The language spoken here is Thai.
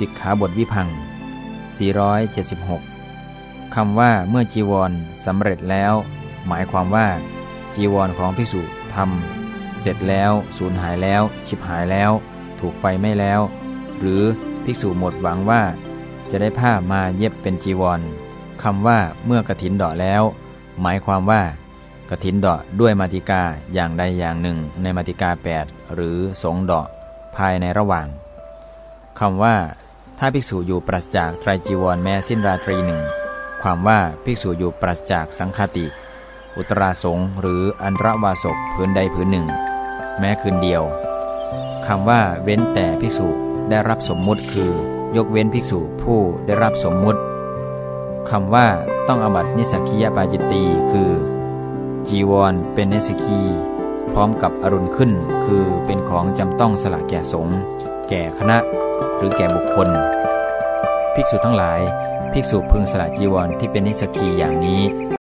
สิกขาบทวิพัง 476 คำว่าเมื่อจีวรสำเร็จแล้ว หมายความว่า จีวรของภิกษุทำเสร็จแล้วสูญหายแล้ว ชิบหายแล้ว ถูกไฟไหม้แล้ว หรือภิกษุหมดหวังว่า จะได้ผ้ามาเย็บเป็นจีวรคำว่าเมื่อกระถินดอแล้ว หมายความว่ากระถินดอด้วยมาติกาอย่างใดอย่างหนึ่งในมาติกา 8 หรือสงดอภายในระหว่างคำว่า ถ้าภิกษุอยู่ปราศจากไตรจีวรแม้สิ้นราตรีหนึ่ง ความว่าภิกษุอยู่ปราศจากสังฆติ อุตราสงหรืออันรวาสกผืนใดผืนหนึ่ง แม้คืนเดียวคำว่าเว้นแต่ภิกษุได้รับสมมุติคือ ยกเว้นภิกษุผู้ได้รับสมมุติคำว่าต้องอบัตนิสกคียปาจิตตีคือ จีวรเป็นเนสกี พร้อมกับอรุณขึ้นคือเป็นของจำต้องสละแก่สงฆ์ แก่คณะ หรือแก่บุคคล ภิกษุทั้งหลาย ภิกษุพึงสละจีวรที่เป็นนิสกีอย่างนี้